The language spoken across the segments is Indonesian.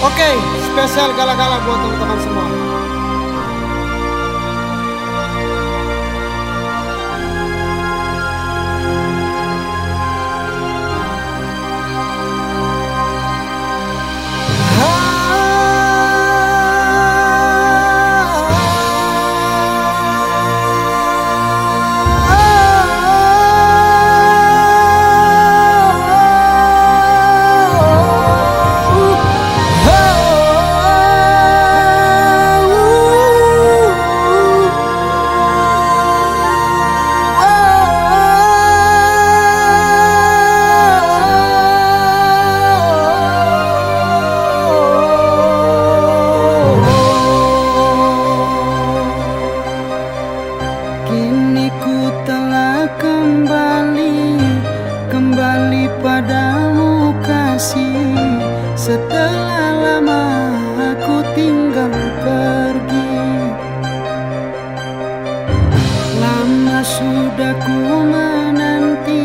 Oke, spesial gala-gala buat teman-teman semua. Sudah ku menanti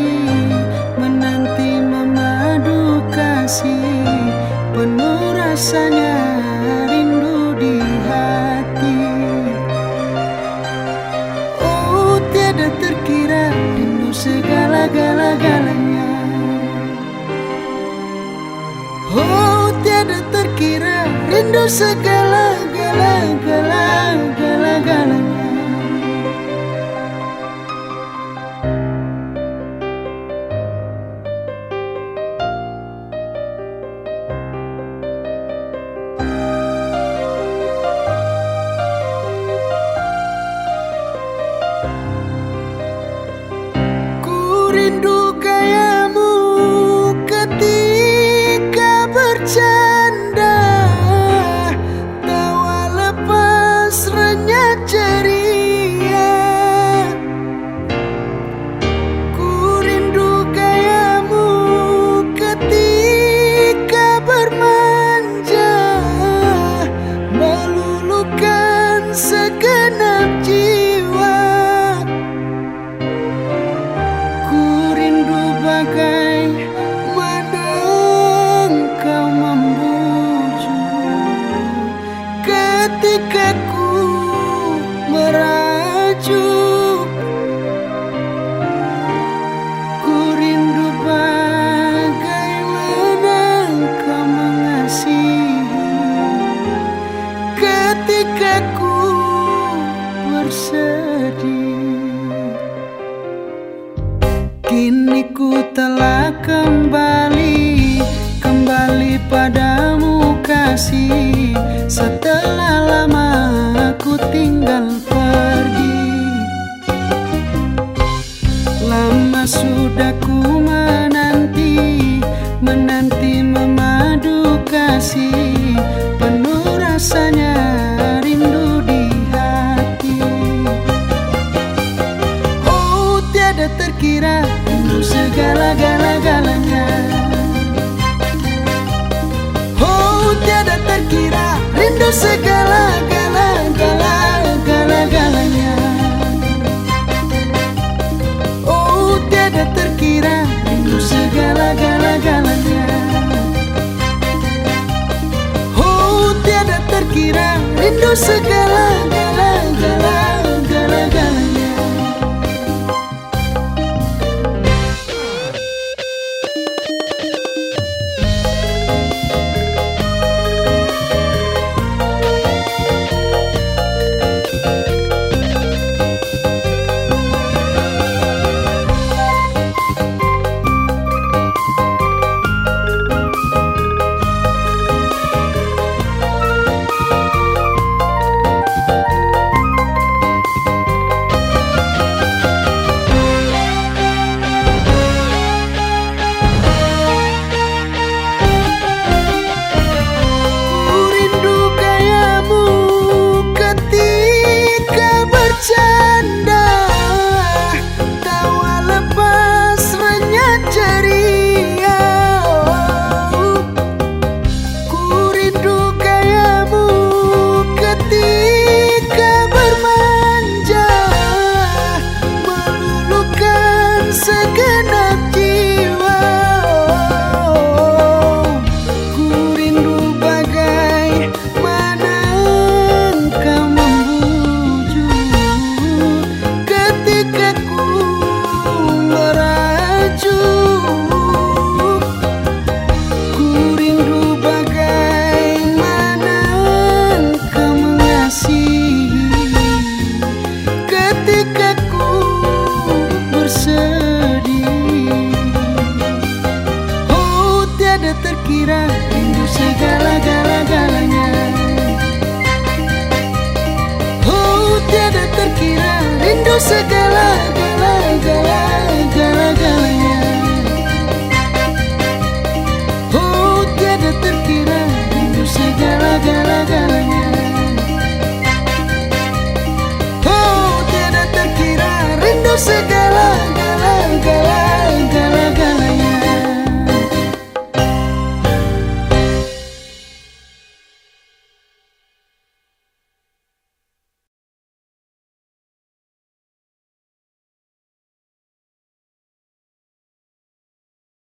Menanti memadu kasih. Penuh rasanya rindu di hati. Oh tiada terkira rindu segala-gala-galanya Oh tiada terkira rindu segala-gala-gala-gala-galanya rindu Kini ku telah kembali Kembali padamu kasih. Setelah lama terkira rindu segala-gala-gala-gala-galanya Oh tiada terkira rindu segala-gala-galanya Oh tiada terkira rindu segala-gala-gala-gala-galanya segala tiada terkira Segala-galanya Oh tiada terkira rindu segala